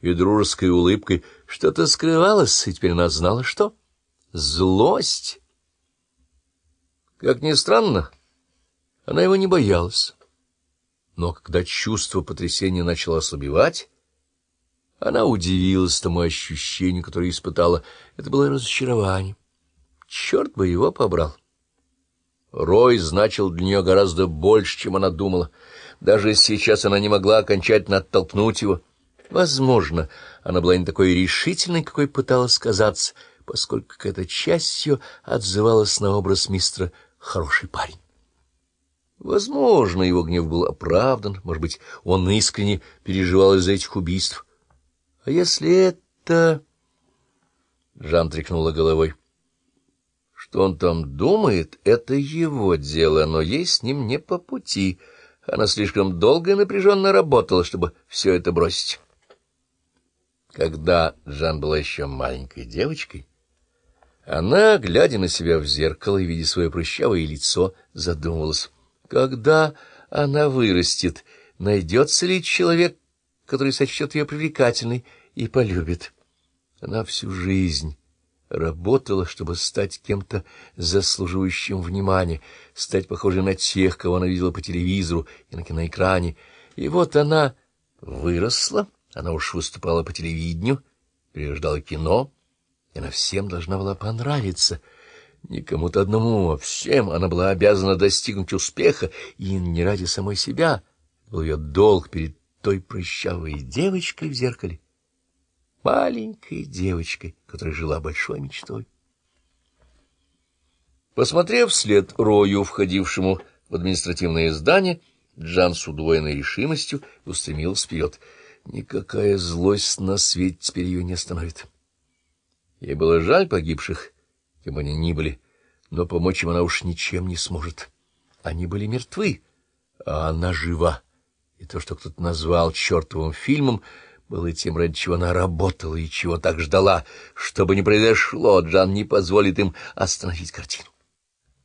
и дружеской улыбкой что-то скрывалось, и теперь она знала, что злость. Как ни странно, она его не боялась. Но когда чувство потрясения начало ослабевать, она удивилась тому ощущению, которое испытала. Это было разочарование. Черт бы его побрал! Рой значил для нее гораздо больше, чем она думала. Даже сейчас она не могла окончательно оттолкнуть его. Возможно, она была не такой решительной, какой пыталась казаться, поскольку какая-то часть ее отзывалась на образ мистера «хороший парень». Возможно, его гнев был оправдан, может быть, он искренне переживал из-за этих убийств. А если это... Жан тряхнула головой. Что он там думает, это его дело, но ей с ним не по пути. Она слишком долго и напряженно работала, чтобы все это бросить. Когда Жан была еще маленькой девочкой, она, глядя на себя в зеркало и видя свое прыщавое лицо, задумывалась, когда она вырастет, найдется ли человек, который сочтет ее привлекательной и полюбит. Она всю жизнь работала, чтобы стать кем-то заслуживающим внимания, стать похожей на тех, кого она видела по телевизору и на киноэкране. И вот она выросла, она уж выступала по телевидению, переждала кино, и она всем должна была понравиться. Не кому-то одному, а всем она была обязана достигнуть успеха, и не ради самой себя. Был ее долг перед той прыщавой девочкой в зеркале маленькой девочкой, которая жила большой мечтой. Посмотрев вслед Рою, входившему в административное здание, Джан с удвоенной решимостью устремился вперед. Никакая злость на свете теперь ее не остановит. Ей было жаль погибших, кем они ни были, но помочь им она уж ничем не сможет. Они были мертвы, а она жива. И то, что кто-то назвал чертовым фильмом, было тем, ради чего она работала и чего так ждала. Что бы ни произошло, Джан не позволит им остановить картину.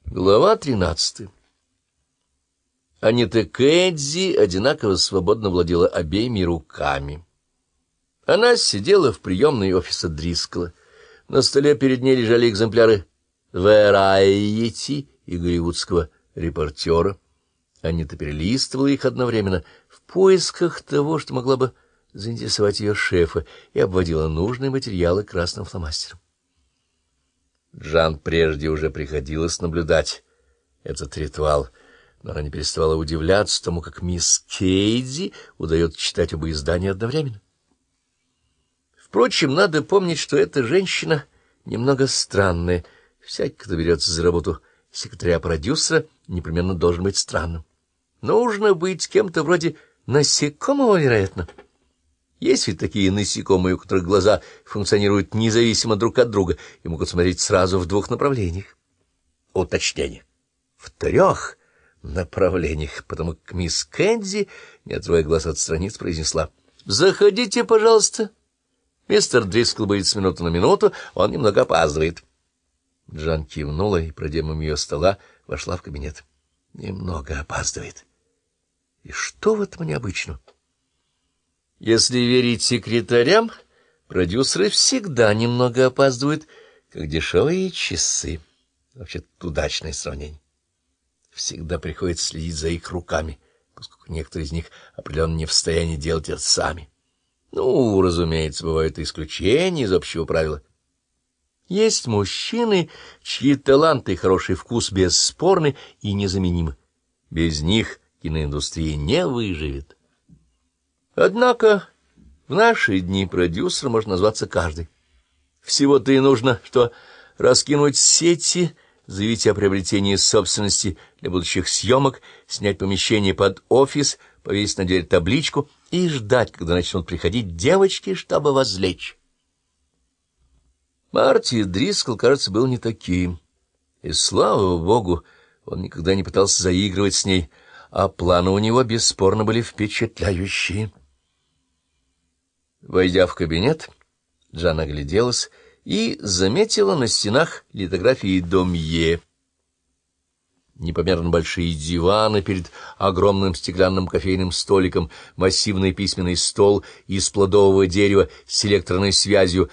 Глава тринадцатая. Анита Кэдзи одинаково свободно владела обеими руками. Она сидела в приемной офиса Дрискала. На столе перед ней лежали экземпляры «Вэрайети» и голливудского репортера. Анита перелистывала их одновременно в поисках того, что могла бы заинтересовать ее шефа и обводила нужные материалы красным фломастером. Джан прежде уже приходилось наблюдать этот ритуал, она не переставала удивляться тому, как мисс Кейди удается читать оба издания одновременно. Впрочем, надо помнить, что эта женщина немного странная. Всякий, кто берется за работу секретаря-продюсера, непременно должен быть странным. Нужно быть кем-то вроде насекомого, вероятно. Есть ведь такие насекомые, у которых глаза функционируют независимо друг от друга и могут смотреть сразу в двух направлениях. Уточнение. В трех направлениях, потому как мисс Кэнди, не отрывая глаз от страниц, произнесла. «Заходите, пожалуйста. Мистер Дрискл будет с минуты на минуту, он немного опаздывает». Джан кивнула и, пройдя мимо ее стола, вошла в кабинет. «Немного опаздывает. И что в этом необычного?» Если верить секретарям, продюсеры всегда немного опаздывают, как дешевые часы. Вообще-то удачное сравнение. Всегда приходится следить за их руками, поскольку некоторые из них определенно не в состоянии делать это сами. Ну, разумеется, бывают исключения из общего правила. Есть мужчины, чьи таланты и хороший вкус бесспорны и незаменимы. Без них киноиндустрия не выживет. Однако в наши дни продюсер может назваться каждый. Всего-то и нужно, что раскинуть сети, заявить о приобретении собственности для будущих съемок, снять помещение под офис, повесить на дверь табличку и ждать, когда начнут приходить девочки, чтобы возлечь. Марти Дрискл, кажется, был не таким. И, слава богу, он никогда не пытался заигрывать с ней, а планы у него бесспорно были впечатляющие. Войдя в кабинет, Джан огляделась и заметила на стенах литографии Домье. непомерно большие диваны перед огромным стеклянным кофейным столиком, массивный письменный стол из плодового дерева с электронной связью